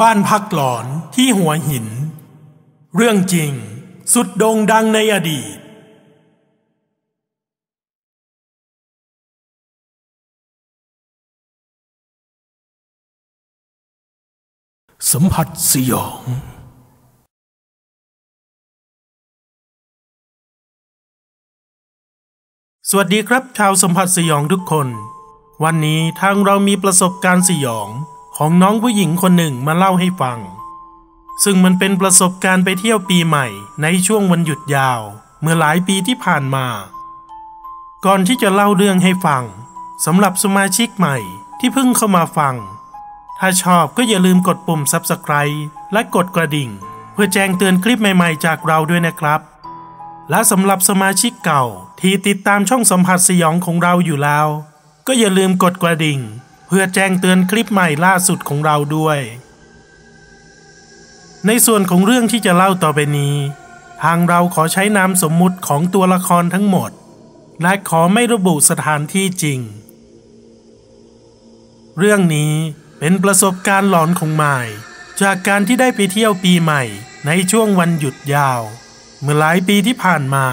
บ้านพักหลอนที่หัวหิน เรื่องจริง สุดโด่งดังในอดีต สัมผัสสยอง สวัสดีครับชาวสัมผัสสยองทุกคน วันนี้ทางเรามีประสบการณ์สยอง ของน้องผู้หญิงคนหนึ่งมาเล่าให้ฟัง ซึ่งมันเป็นประสบการณ์ไปเที่ยวปีใหม่ในช่วงวันหยุดยาว เมื่อหลายปีที่ผ่านมา ก่อนที่จะเล่าเรื่องให้ฟังสำหรับสมาชิกใหม่ที่เพิ่งเข้ามาฟัง ถ้าชอบก็อย่าลืมกดปุ่ม Subscribe และกดกระดิ่ง เพื่อแจ้งเตือนคลิปใหม่ๆ จากเราด้วยนะครับ และสำหรับสมาชิกเก่าที่ติดตามช่องสัมผัสสยองของเราอยู่แล้ว ก็อย่าลืมกดกระดิ่ง เพื่อแจ้งเตือนคลิปใหม่ล่าสุดของเราด้วย ในส่วนของเรื่องที่จะเล่าต่อไปนี้ ทางเราขอใช้นามสมมุติของตัวละครทั้งหมด และขอไม่ระบุสถานที่จริง เรื่องนี้เป็นประสบการณ์หลอนของไมายจากการที่ได้ไปเที่ยวปีใหม่ในช่วงวันหยุดยาว เมื่อหลายปีที่ผ่านมา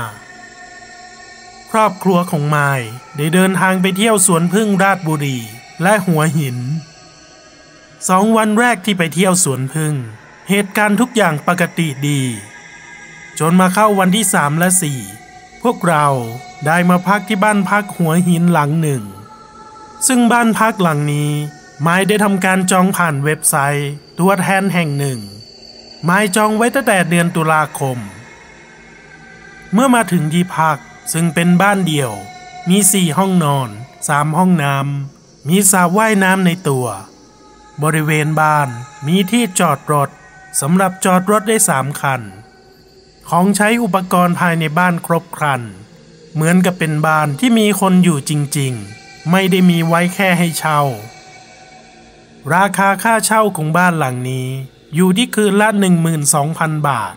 ครอบครัวของไมายได้เดินทางไปเที่ยวสวนพึ่งราชบุรี และหัวหิน สองวันแรกที่ไปเที่ยวสวนพึ่ง เหตุการณ์ทุกอย่างปกติดี จนมาเข้าวันที่สามและสี่พวกเราได้มาพักที่บ้านพักหัวหินหลังหนึ่ง ซึ่งบ้านพักหลังนี้ไม้ได้ทำการจองผ่านเว็บไซต์ ตัวแทนแห่งหนึ่ง ไม้จองไว้ตั้งแต่เดือนตุลาคม เมื่อมาถึงที่พักซึ่งเป็นบ้านเดี่ยว มีสี่ห้องนอนสามห้องน้ำ มีสระว่ายน้ำในตัว บริเวณบ้านมีที่จอดรถสำหรับจอดรถได้สามคัน ของใช้อุปกรณ์ภายในบ้านครบครัน เหมือนกับเป็นบ้านที่มีคนอยู่จริงๆ ไม่ได้มีไว้แค่ให้เช่า ราคาค่าเช่าของบ้านหลังนี้ อยู่ที่คืนละ 12,000 บาท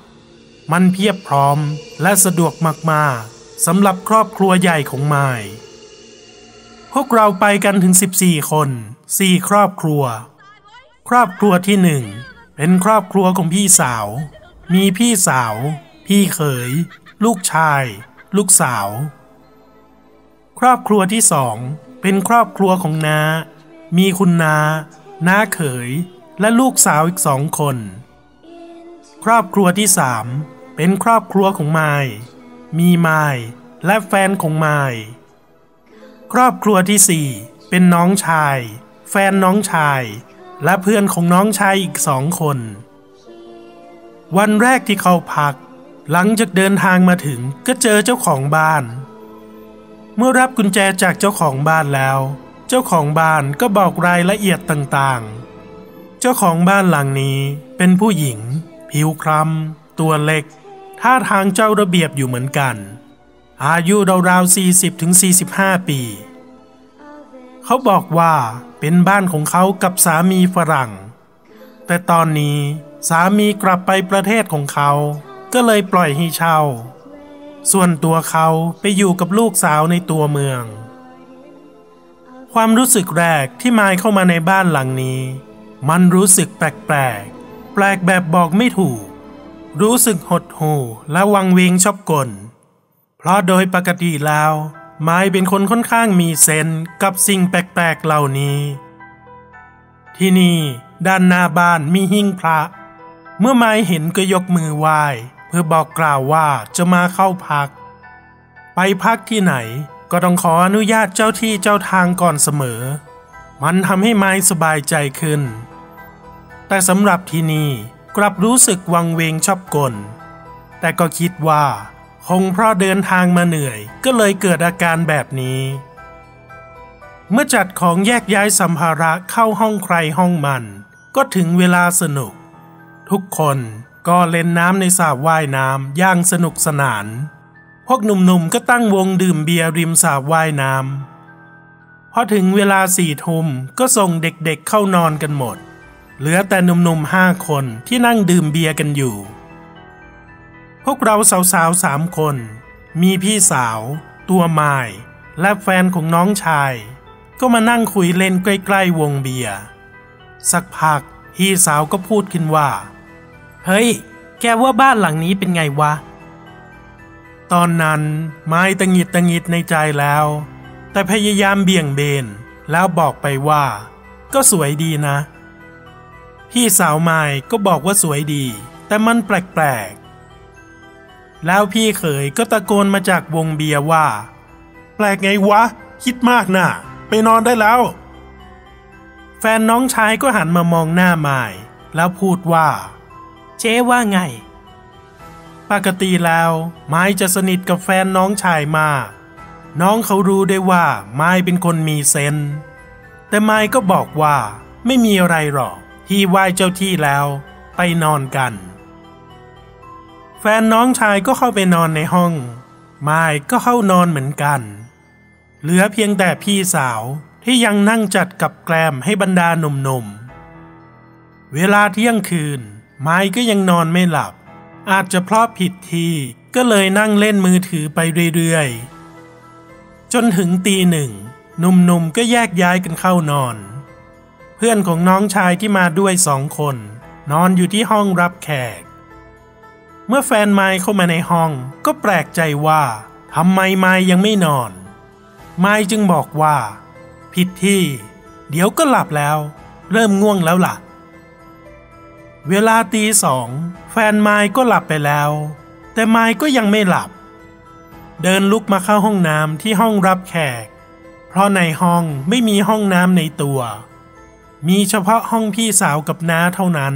มันเพียบพร้อมและสะดวกมากๆสำหรับครอบครัวใหญ่ของไม้พ วกเราไปกันถึง 14 คน 4 ครอบครัว ครอบครัวที่หนึ่งเป็นครอบครัวของพี่สาว มีพี่สาว พี่เขย ลูกชาย ลูกสาว ครอบครัวที่สองเป็นครอบครัวของน้ามีคุณนา น้าเขย และลูกสาวอีกสองคน ครอบครัวที่สามเป็นครอบครัวของไม้มีไม้และแฟนของไม้ ครอบครัวที่สี่เป็นน้องชาย แฟนน้องชาย และเพื่อนของน้องชายอีกสองคน วันแรกที่เขาพัก หลังจากเดินทางมาถึงก็เจอเจ้าของบ้าน เมื่อรับกุญแจจากเจ้าของบ้านแล้ว เจ้าของบ้านก็บอกรายละเอียดต่างๆ เจ้าของบ้านหลังนี้เป็นผู้หญิง ผิวคล้ำตัวเล็กท่าทางเจ้าระเบียบอยู่เหมือนกัน อายุราวๆ40ถึง45 ปี เขาบอกว่าเป็นบ้านของเขากับสามีฝรั่ง แต่ตอนนี้สามีกลับไปประเทศของเขา ก็เลยปล่อยให้เช่า ส่วนตัวเขาไปอยู่กับลูกสาวในตัวเมือง ความรู้สึกแรกที่มายเข้ามาในบ้านหลังนี้ มันรู้สึกแปลกแปลกแปลกแบบบอกไม่ถูก รู้สึกหดหู่และวังเวงชอบกล ราะโดยปกติแล้วไม้เป็นคนค่อนข้างมีเซนกับสิ่งแปลกๆเหล่านี้ ที่นี่ด้านหน้าบ้านมีหิ้งพระ เมื่อไม้เห็นก็ยกมือไหว้ เพื่อบอกกล่าวว่าจะมาเข้าพัก ไปพักที่ไหนก็ต้องขออนุญาตเจ้าที่เจ้าทางก่อนเสมอ มันทำให้ไม้สบายใจขึ้น แต่สำหรับที่นี่กลับรู้สึกวังเวงชอบกล แต่ก็คิดว่า คงเพราะเดินทางมาเหนื่อยก็เลยเกิดอาการแบบนี้ เมื่อจัดของแยกย้ายสัมภาระเข้าห้องใครห้องมัน ก็ถึงเวลาสนุก ทุกคนก็เล่นน้ำในสระว่ายน้ำอย่างสนุกสนาน พวกหนุ่มๆก็ตั้งวงดื่มเบียร์ริมสระว่ายน้ำพอถึงเวลาสี่ทุ่มก็ส่งเด็กๆเข้านอนกันหมด เหลือแต่หนุ่มๆห้าคนที่นั่งดื่มเบียร์กันอยู่ พวกเราสาวๆสามคน มีพี่สาว ตัวไม้และแฟนของน้องชาย ก็มานั่งคุยเล่นใกล้ๆวงเบียร์สักพักพี่สาวก็พูดขึ้นว่า เฮ้ย แกว่าบ้านหลังนี้เป็นไงวะ ตอนนั้นไม้ตงิดตงิดในใจแล้ว แต่พยายามเบี่ยงเบนแล้วบอกไปว่า ก็สวยดีนะ พี่สาวไม้ก็บอกว่าสวยดี แต่มันแปลกๆ แล้วพี่เขยก็ตะโกนมาจากวงเบียร์ว่า แปลกไงวะ คิดมากนะ่ะไปนอนได้แล้ว แฟนน้องชายก็หันมามองหน้าไม้แล้วพูดว่า เจ๊ว่าไง ปกติแล้วไม้จะสนิทกับแฟนน้องชายมากน้องเขารู้ได้ว่าไม้เป็นคนมีเซนแต่ไม้ก็บอกว่า ไม่มีอะไรหรอก ที่ไหว้เจ้าที่แล้ว ไปนอนกัน แฟนน้องชายก็เข้าไปนอนในห้องไม้ก็เข้านอนเหมือนกัน เหลือเพียงแต่พี่สาวที่ยังนั่งจัดกับแกล้มให้บรรดาหนุ่มๆ เวลาเที่ยงคืน ไม้ก็ยังนอนไม่หลับ อาจจะเพราะผิดที่ก็เลยนั่งเล่นมือถือไปเรื่อยๆ จนถึงตีหนึ่งหนุ่มๆก็แยกย้ายกันเข้านอน เพื่อนของน้องชายที่มาด้วยสองคน นอนอยู่ที่ห้องรับแขก เมื่อแฟนไม้เข้ามาในห้อง ก็แปลกใจว่าทำไมไมยังไม่นอน ไม้จึงบอกว่า ผิดที่ เดี๋ยวก็หลับแล้ว เริ่มง่วงแล้วล่ะ เวลาตีสองแฟนไม้ก็หลับไปแล้ว แต่ไมก็ยังไม่หลับ เดินลุกมาเข้าห้องน้ำที่ห้องรับแขก เพราะในห้องไม่มีห้องน้ำในตัว มีเฉพาะห้องพี่สาวกับน้าเท่านั้น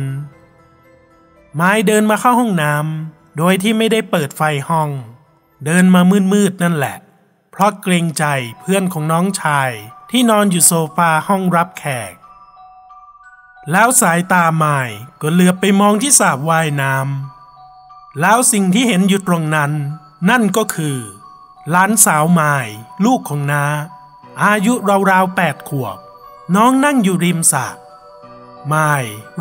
ไม้เดินมาเข้าห้องน้ำโดยที่ไม่ได้เปิดไฟห้อง เดินมามืดๆนั่นแหละ เพราะเกรงใจเพื่อนของน้องชายที่นอนอยู่โซฟาห้องรับแขก แล้วสายตาไม้ก็เหลือบไปมองที่สระว่ายน้ำแล้วสิ่งที่เห็นอยู่ตรงนั้น นั่นก็คือหลานสาวไม้ลูกของนาอายุราวๆแปดขวบ น้องนั่งอยู่ริมสระ ไม้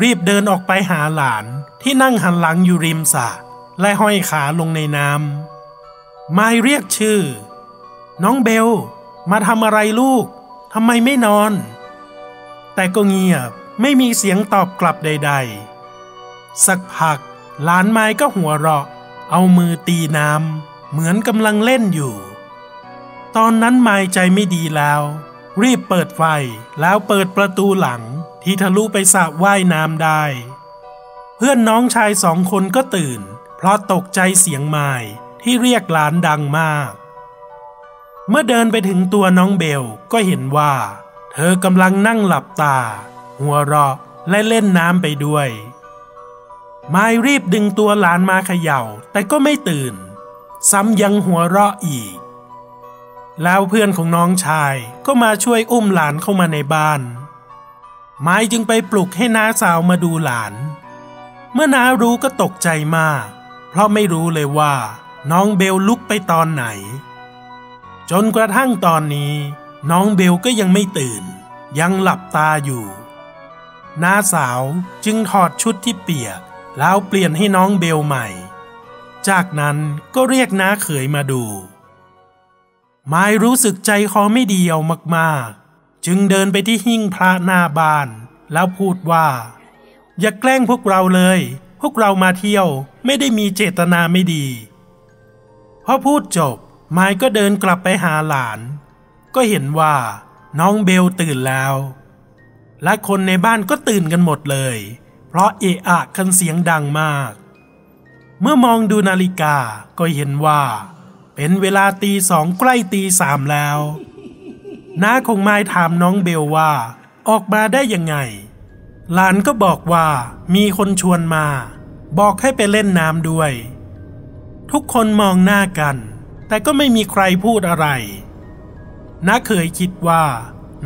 รีบเดินออกไปหาหลานที่นั่งหันหลังอยู่ริมสระและห้อยขาลงในน้ำไม้เรียกชื่อ น้องเบล มาทำอะไรลูกทำไมไม่นอน แต่ก็เงียบไม่มีเสียงตอบกลับใด ๆ สักพักหลานไม้ก็หัวเราะ เอามือตีน้ำเหมือนกำลังเล่นอยู่ ตอนนั้นไม้ใจไม่ดีแล้ว รีบเปิดไฟแล้วเปิดประตูหลัง ที่ทะลุไปสระว่ายน้ำได้ เพื่อนน้องชายสองคนก็ตื่น เพราะตกใจเสียงไม้ที่เรียกหลานดังมาก เมื่อเดินไปถึงตัวน้องเบลก็เห็นว่า เธอกำลังนั่งหลับตา หัวเราะและเล่นน้ำไปด้วยไม้รีบดึงตัวหลานมาเขย่า แต่ก็ไม่ตื่น ซ้ำยังหัวเราะอีก แล้วเพื่อนของน้องชายก็มาช่วยอุ้มหลานเข้ามาในบ้าน ไม้จึงไปปลุกให้น้าสาวมาดูหลาน เมื่อน้ารู้ก็ตกใจมาก เพราะไม่รู้เลยว่า น้องเบลลุกไปตอนไหน จนกระทั่งตอนนี้ น้องเบลก็ยังไม่ตื่น ยังหลับตาอยู่ น้าสาวจึงถอดชุดที่เปียก แล้วเปลี่ยนให้น้องเบลใหม่ จากนั้นก็เรียกน้าเขยมาดู ไม้รู้สึกใจคอไม่ดีเอามากๆ จึงเดินไปที่หิ้งพระหน้าบ้าน แล้วพูดว่า อย่าแกล้งพวกเราเลย พวกเรามาเที่ยวไม่ได้มีเจตนาไม่ดีพอพูดจบไม้ก็เดินกลับไปหาหลาน ก็เห็นว่าน้องเบลตื่นแล้ว และคนในบ้านก็ตื่นกันหมดเลย เพราะเอะอะกันเสียงดังมาก เมื่อมองดูนาฬิกาก็เห็นว่า เป็นเวลาตีสองใกล้ตีสามแล้ว น้าของไม้ถามน้องเบลว่า ออกมาได้ยังไง หลานก็บอกว่ามีคนชวนมา บอกให้ไปเล่นน้ำด้วย ทุกคนมองหน้ากัน แต่ก็ไม่มีใครพูดอะไรน้าเคยคิดว่า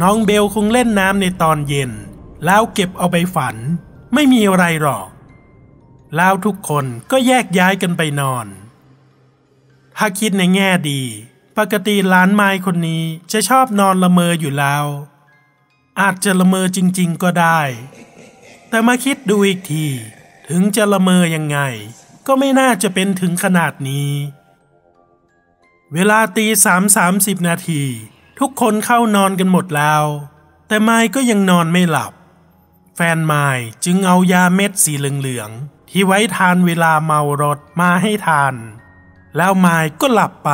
น้องเบลคงเล่นน้ำในตอนเย็น แล้วเก็บเอาไปฝัน ไม่มีอะไรหรอก แล้วทุกคนก็แยกย้ายกันไปนอน ถ้าคิดในแง่ดี ปกติหลานไม้คนนี้จะชอบนอนละเมออยู่แล้ว อาจจะละเมอจริง ๆก็ได้ แต่มาคิดดูอีกที ถึงจะละเมอยังไง ก็ไม่น่าจะเป็นถึงขนาดนี้ เวลาตีสามสามสิบนาที ทุกคนเข้านอนกันหมดแล้ว แต่ไม้ก็ยังนอนไม่หลับ แฟนไม้จึงเอายาเม็ดสีเหลืองๆที่ไว้ทานเวลาเมารถมาให้ทาน แล้วไม้ก็หลับไป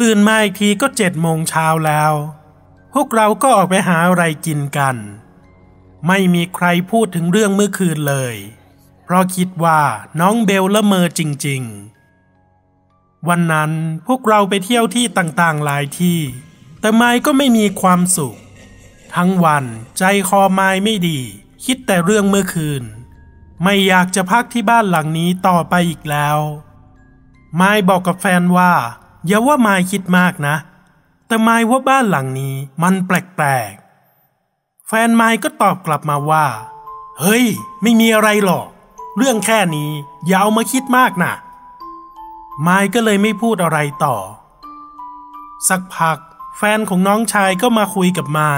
ตื่นมาอีกทีก็เจ็ดโมงเช้าแล้ว พวกเราก็ออกไปหาอะไรกินกัน ไม่มีใครพูดถึงเรื่องเมื่อคืนเลย เพราะคิดว่าน้องเบลละเมอจริง ๆ วันนั้นพวกเราไปเที่ยวที่ต่างๆหลายที่ แต่ไม้ก็ไม่มีความสุข ทั้งวันใจคอไม้ไม่ดี คิดแต่เรื่องเมื่อคืน ไม่อยากจะพักที่บ้านหลังนี้ต่อไปอีกแล้ว ไม้บอกกับแฟนว่า อย่าว่าไม้คิดมากนะ แต่ไม้ว่าบ้านหลังนี้มันแปลกๆ แฟนไม้ก็ตอบกลับมาว่า เฮ้ย ไม่มีอะไรหรอก เรื่องแค่นี้อย่าเอามาคิดมากนะไม้ก็เลยไม่พูดอะไรต่อ สักพัก แฟนของน้องชายก็มาคุยกับไม้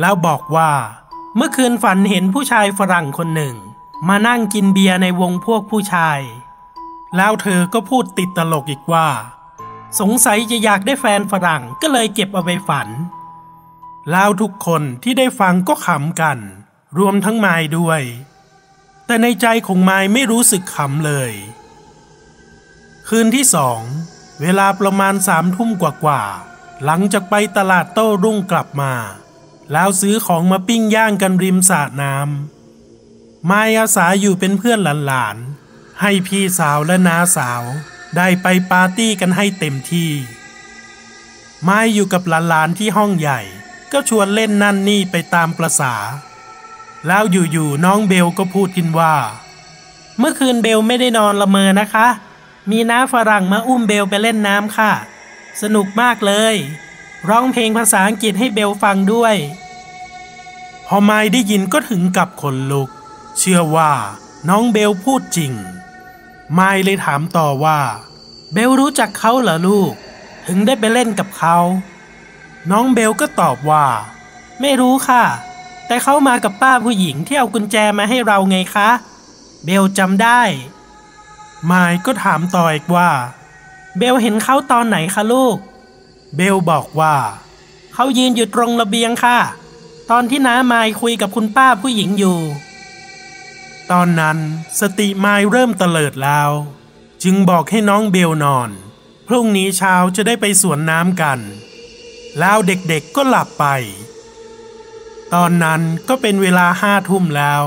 แล้วบอกว่า เมื่อคืนฝันเห็นผู้ชายฝรั่งคนหนึ่ง มานั่งกินเบียร์ในวงพวกผู้ชาย แล้วเธอก็พูดติดตลกอีกว่า สงสัยจะอยากได้แฟนฝรั่งก็เลยเก็บเอาไปฝันแล้วทุกคนที่ได้ฟังก็ขำกัน รวมทั้งไม้ด้วย แต่ในใจของไม้ไม่รู้สึกขำเลย คืนที่สอง เวลาประมาณสามทุ่มกว่าๆ หลังจากไปตลาดโต้รุ่งกลับมา แล้วซื้อของมาปิ้งย่างกันริมสระน้ำไม้อาสาอยู่เป็นเพื่อนหลานๆ ให้พี่สาวและน้าสาว ได้ไปปาร์ตี้กันให้เต็มที่ไม้อยู่กับหลานๆที่ห้องใหญ่ ก็ชวนเล่นนั่นนี่ไปตามประษา แล้วอยู่ๆน้องเบลก็พูดขึ้นว่า เมื่อคืนเบลไม่ได้นอนละเมอนะคะ มีน้าฝรั่งมาอุ้มเบลไปเล่นน้ำค่ะ สนุกมากเลย ร้องเพลงภาษาอังกฤษให้เบลฟังด้วย พอไม้ได้ยินก็ถึงกับขนลุก เชื่อว่าน้องเบลพูดจริง ไม้เลยถามต่อว่า เบลรู้จักเขาเหรอลูก ถึงได้ไปเล่นกับเขา น้องเบลก็ตอบว่า ไม่รู้ค่ะ แต่เขามากับป้าผู้หญิงที่เอากุญแจมาให้เราไงคะ เบลจำได้ไมายก็ถามต่ออีกว่า เบลเห็นเขาตอนไหนคะลูก เบลบอกว่า เขายืนอยู่ตรงระเบียงค่ะ ตอนที่น้าไมายคุยกับคุณป้าผู้หญิงอยู่ ตอนนั้นสติไมายเริ่มเตลิดแล้ว จึงบอกให้น้องเบลนอน พรุ่งนี้เช้าจะได้ไปสวนน้ำกัน แล้วเด็กๆก็หลับไป ตอนนั้นก็เป็นเวลาห้าทุ่มแล้ว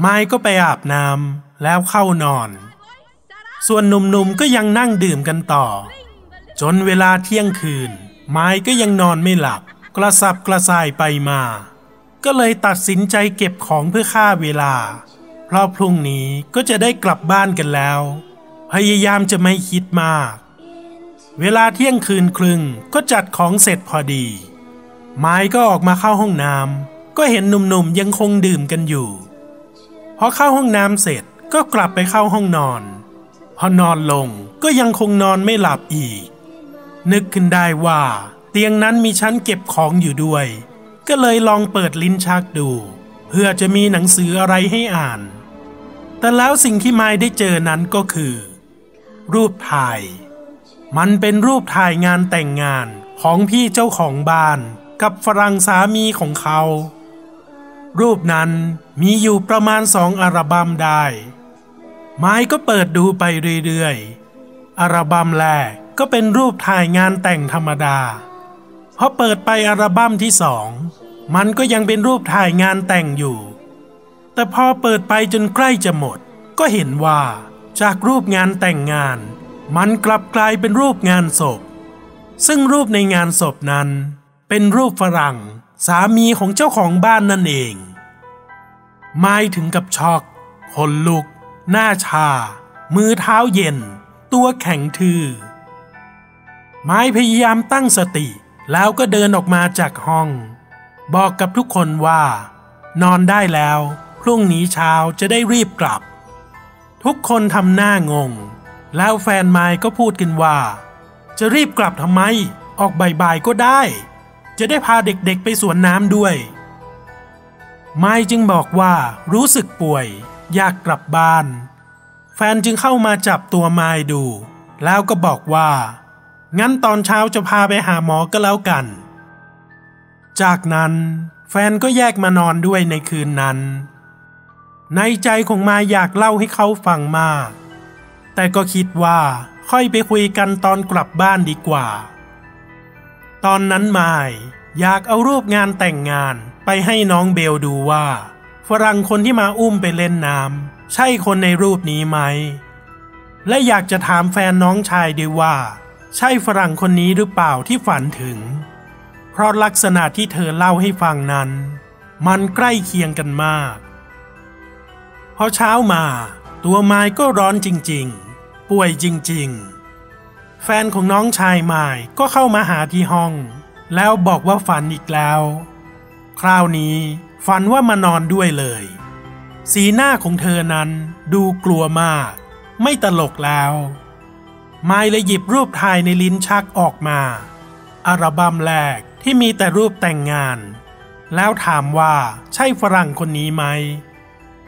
ไม้ก็ไปอาบน้ำแล้วเข้านอน ส่วนหนุ่มๆก็ยังนั่งดื่มกันต่อ จนเวลาเที่ยงคืน ไม้ก็ยังนอนไม่หลับ กระสับกระส่ายไปมา ก็เลยตัดสินใจเก็บของเพื่อฆ่าเวลา เพราะพรุ่งนี้ก็จะได้กลับบ้านกันแล้ว พยายามจะไม่คิดมาก เวลาเที่ยงคืนครึ่งก็จัดของเสร็จพอดี ไม้ก็ออกมาเข้าห้องน้ำก็เห็นหนุ่มๆยังคงดื่มกันอยู่พอเข้าห้องน้ำเสร็จก็กลับไปเข้าห้องนอน พอนอนลงก็ยังคงนอนไม่หลับอีก นึกขึ้นได้ว่า เตียงนั้นมีชั้นเก็บของอยู่ด้วย ก็เลยลองเปิดลิ้นชักดู เพื่อจะมีหนังสืออะไรให้อ่าน แต่แล้วสิ่งที่ไม้ได้เจอนั้นก็คือ รูปถ่าย มันเป็นรูปถ่ายงานแต่งงานของพี่เจ้าของบ้านกับฝรั่งสามีของเขา รูปนั้นมีอยู่ประมาณสองอัลบั้มได้ ไม้ก็เปิดดูไปเรื่อยๆ อัลบั้มแรกก็เป็นรูปถ่ายงานแต่งธรรมดาพอเปิดไปอัลบั้มที่สอง มันก็ยังเป็นรูปถ่ายงานแต่งอยู่ แต่พอเปิดไปจนใกล้จะหมด ก็เห็นว่าจากรูปงานแต่งงาน มันกลับกลายเป็นรูปงานศพ ซึ่งรูปในงานศพนั้น เป็นรูปฝรั่ง สามีของเจ้าของบ้านนั่นเองไม่ถึงกับช็อกขนลุก หน้าชา มือเท้าเย็น ตัวแข็งทื่อไม้พยายามตั้งสติแล้วก็เดินออกมาจากห้อง บอกกับทุกคนว่า นอนได้แล้ว รุ่งนี้เช้าจะได้รีบกลับ ทุกคนทำหน้างง แล้วแฟนไม้ก็พูดกันว่า จะรีบกลับทำไม ออกบ่ายๆก็ได้ จะได้พาเด็กๆไปสวนน้ำด้วย ไม้จึงบอกว่ารู้สึกป่วย อยากกลับบ้าน แฟนจึงเข้ามาจับตัวไม้ดู แล้วก็บอกว่า งั้นตอนเช้าจะพาไปหาหมอก็แล้วกัน จากนั้นแฟนก็แยกมานอนด้วยในคืนนั้น ในใจของมาอยากเล่าให้เขาฟังมากแต่ก็คิดว่าค่อยไปคุยกันตอนกลับบ้านดีกว่า ตอนนั้นมายอยากเอารูปงานแต่งงานไปให้น้องเบลดูว่า ฝรั่งคนที่มาอุ้มไปเล่นน้ำใช่คนในรูปนี้ไหม และอยากจะถามแฟนน้องชายด้วยว่า ใช่ฝรั่งคนนี้หรือเปล่าที่ฝันถึง เพราะลักษณะที่เธอเล่าให้ฟังนั้น มันใกล้เคียงกันมาก พอเช้ามา ตัวไม้ก็ร้อนจริงๆ ป่วยจริงๆ แฟนของน้องชายไม้ก็เข้ามาหาที่ห้อง แล้วบอกว่าฝันอีกแล้ว คราวนี้ฝันว่ามานอนด้วยเลย สีหน้าของเธอนั้นดูกลัวมาก ไม่ตลกแล้วไม้เลยหยิบรูปถ่ายในลิ้นชักออกมาอัลบั้มแรกที่มีแต่รูปแต่งงาน แล้วถามว่าใช่ฝรั่งคนนี้ไหม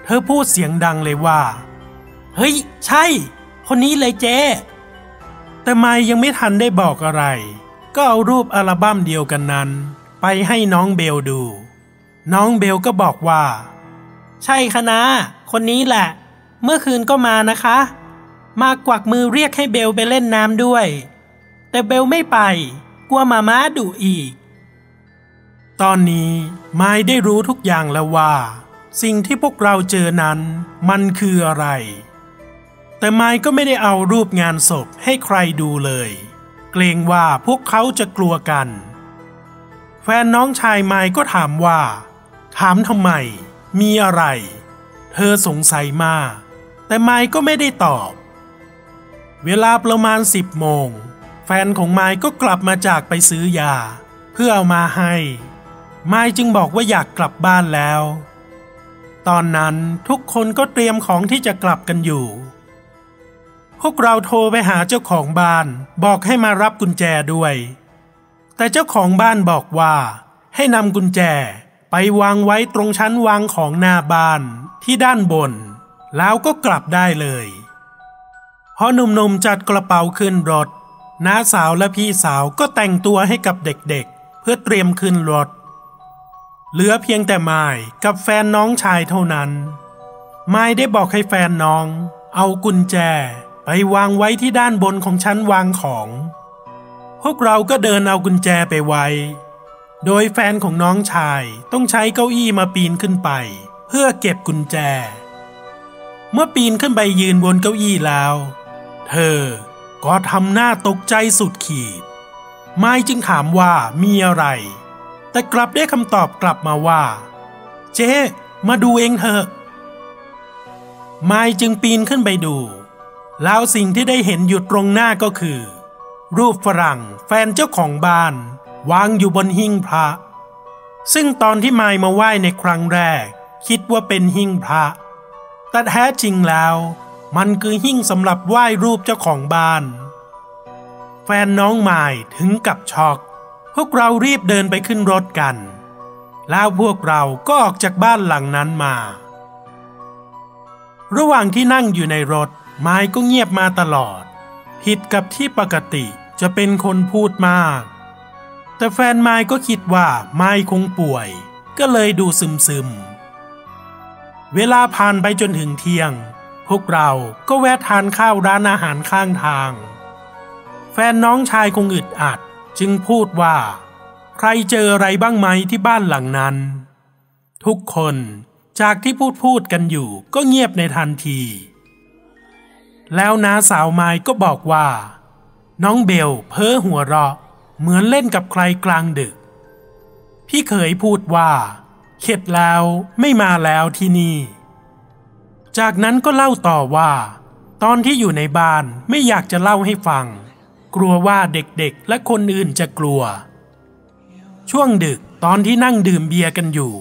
ธอพูดเสียงดังเลยว่า เฮ้ย ใช่ คนนี้เลยเจ๊แต่ไม่ยังไม่ทันได้บอกอะไร ก็เอารูปอัลบั้มเดียวกันนั้น ไปให้น้องเบลดู น้องเบลก็บอกว่า ใช่คะนะคนนี้แหละ เมื่อคืนก็มานะคะ มากวักมือเรียกให้เบลไปเล่นน้ำด้วย แต่เบลไม่ไป กลัวมาม้าดุอีก ตอนนี้ไม้ได้รู้ทุกอย่างแล้วว่า สิ่งที่พวกเราเจอนั้นมันคืออะไร แต่ไม้ก็ไม่ได้เอารูปงานศพให้ใครดูเลย เกรงว่าพวกเขาจะกลัวกัน แฟนน้องชายไม้ก็ถามว่า ถามทำไม มีอะไร เธอสงสัยมาก แต่ไม้ก็ไม่ได้ตอบ เวลาประมาณสิบโมง แฟนของไม้ก็กลับมาจากไปซื้อยา เพื่อเอามาให้ ไม้จึงบอกว่าอยากกลับบ้านแล้ว ตอนนั้นทุกคนก็เตรียมของที่จะกลับกันอยู่ พวกเราโทรไปหาเจ้าของบ้านบอกให้มารับกุญแจด้วย แต่เจ้าของบ้านบอกว่า ให้นำกุญแจไปวางไว้ตรงชั้นวางของหน้าบ้านที่ด้านบน แล้วก็กลับได้เลยพอหนุ่มๆจัดกระเป๋าขึ้นรถน้าสาวและพี่สาวก็แต่งตัวให้กับเด็กๆ เพื่อเตรียมขึ้นรถ เหลือเพียงแต่ไม้กับแฟนน้องชายเท่านั้น ไม้ได้บอกให้แฟนน้อง เอากุญแจ ไปวางไว้ที่ด้านบนของชั้นวางของ พวกเราก็เดินเอากุญแจไปไว้ โดยแฟนของน้องชายต้องใช้เก้าอี้มาปีนขึ้นไป เพื่อเก็บกุญแจ เมื่อปีนขึ้นไปยืนบนเก้าอี้แล้ว เธอก็ทำหน้าตกใจสุดขีด ไม้จึงถามว่ามีอะไร แต่กลับได้คำตอบกลับมาว่า เจ๊มาดูเองเถอะไม้จึงปีนขึ้นไปดู แล้วสิ่งที่ได้เห็นอยู่ตรงหน้าก็คือ รูปฝรั่งแฟนเจ้าของบ้าน วางอยู่บนหิ้งพระ ซึ่งตอนที่ไม้มาไหว้ในครั้งแรก คิดว่าเป็นหิ้งพระแต่แท้จริงแล้ว มันคือหิ้งสำหรับไหว้รูปเจ้าของบ้าน แฟนน้องไม้ถึงกับช็อก วกเรารีบเดินไปขึ้นรถกัน แล้วพวกเราก็ออกจากบ้านหลังนั้นมา ระหว่างที่นั่งอยู่ในรถไม้ก็เงียบมาตลอด ผิดกับที่ปกติจะเป็นคนพูดมาก แต่แฟนไม้ก็คิดว่าไม้คงป่วย ก็เลยดูซึมซึมๆเวลาผ่านไปจนถึงเที่ยง พวกเราก็แวะทานข้าวร้านอาหารข้างทาง แฟนน้องชายคงอึดอัด จึงพูดว่า ใครเจออะไรบ้างไหมที่บ้านหลังนั้น ทุกคนจากที่พูดพูดกันอยู่ก็เงียบในทันที แล้วน้าสาวไม้ก็บอกว่า น้องเบลเพ้อหัวเราะ เหมือนเล่นกับใครกลางดึก พี่เคยพูดว่าเข็ดแล้วไม่มาแล้วที่นี่ จากนั้นก็เล่าต่อว่า ตอนที่อยู่ในบ้านไม่อยากจะเล่าให้ฟัง กลัวว่าเด็กๆ และคนอื่นจะกลัว ช่วงดึกตอนที่นั่งดื่มเบียร์กันอยู่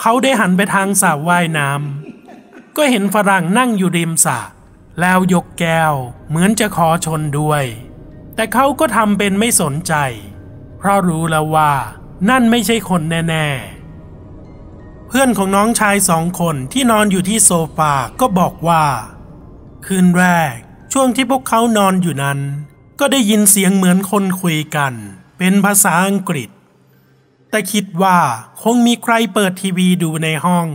เขาได้หันไปทางสระว่ายน้ำก็เห็นฝรั่งนั่งอยู่ริมสระแล้วยกแก้วเหมือนจะขอชนด้วย แต่เขาก็ทำเป็นไม่สนใจ เพราะรู้แล้วว่านั่นไม่ใช่คนแน่ๆ เพื่อนของน้องชายสองคนที่นอนอยู่ที่โซฟาก็บอกว่า คืนแรกช่วงที่พวกเขานอนอยู่นั้น ก็ได้ยินเสียงเหมือนคนคุยกัน เป็นภาษาอังกฤษ แต่คิดว่าคงมีใครเปิดทีวีดูในห้อง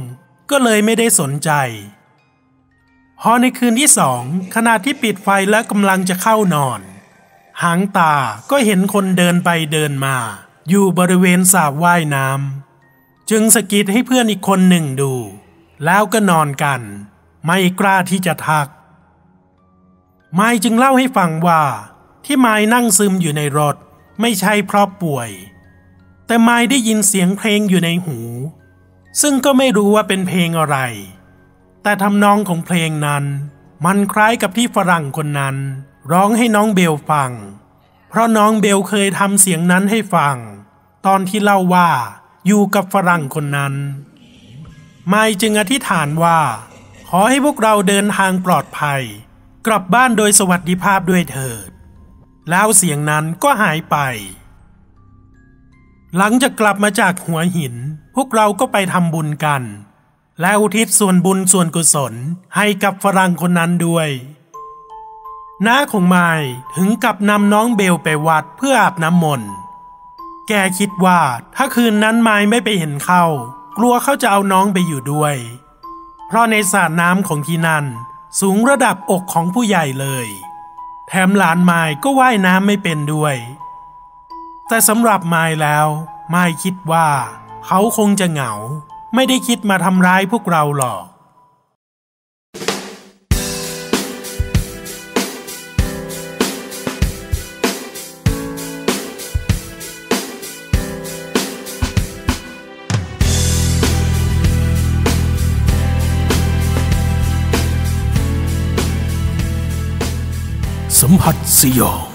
ก็เลยไม่ได้สนใจ พอในคืนที่สองขณะที่ปิดไฟและกำลังจะเข้านอน หางตาก็เห็นคนเดินไปเดินมา อยู่บริเวณสระว่ายน้ำจึงสกิดให้เพื่อนอีกคนหนึ่งดู แล้วก็นอนกัน ไม่กล้าที่จะทัก ไม้จึงเล่าให้ฟังว่า ที่ไม้นั่งซึมอยู่ในรถ ไม่ใช่เพราะป่วย แต่ไม้ได้ยินเสียงเพลงอยู่ในหู ซึ่งก็ไม่รู้ว่าเป็นเพลงอะไร แต่ทำนองของเพลงนั้น มันคล้ายกับที่ฝรั่งคนนั้น ร้องให้น้องเบลฟัง เพราะน้องเบลเคยทำเสียงนั้นให้ฟัง ตอนที่เล่าว่าอยู่กับฝรั่งคนนั้น ไม้จึงอธิษฐานว่า ขอให้พวกเราเดินทางปลอดภัย กลับบ้านโดยสวัสดิภาพด้วยเถิด แล้วเสียงนั้นก็หายไป หลังจากกลับมาจากหัวหิน พวกเราก็ไปทำบุญกัน และอุทิศส่วนบุญส่วนกุศลให้กับฝรั่งคนนั้นด้วยน้าของไม้ถึงกับนำน้องเบลไปวัดเพื่ออาบน้ำมนต์ แกคิดว่าถ้าคืนนั้นไม้ไม่ไปเห็นเขากลัวเขาจะเอาน้องไปอยู่ด้วย เพราะในสระน้ำของที่นั่นสูงระดับอกของผู้ใหญ่เลย แถมหลานไม้ก็ว่ายน้ำไม่เป็นด้วย แต่สำหรับไม้แล้วไม้คิดว่า เขาคงจะเหงา ไม่ได้คิดมาทำร้ายพวกเราหรอก สัมผัสสยอง